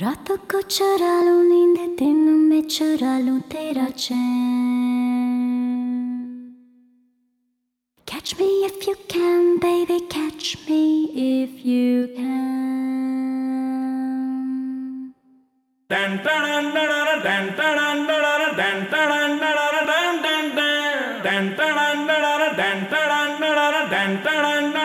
रातों को चुरा लूं नींद में चुरा Catch me if you can, baby, catch me if you can. Dan dan dan dan dan dan dan dan dan dan dan dan dan dan dan dan dan dan dan dan